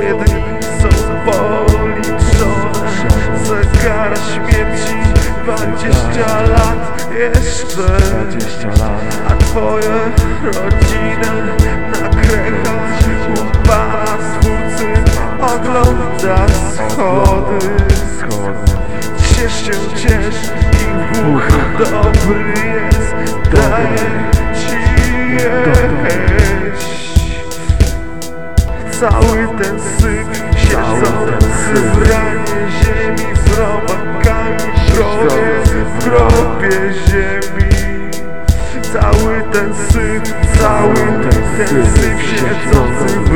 Dni są policzone Zegar śmierci 20 lat jeszcze. 20 lat. A twoje rodziny na krechach Pana swórcy ogląda schody. Ciesz się, ciesz i Bóg dobry ten syk w ranie ziemi Z robakami środzie W grobie ziemi. Cały ten syk Cały ten syk Siedzący w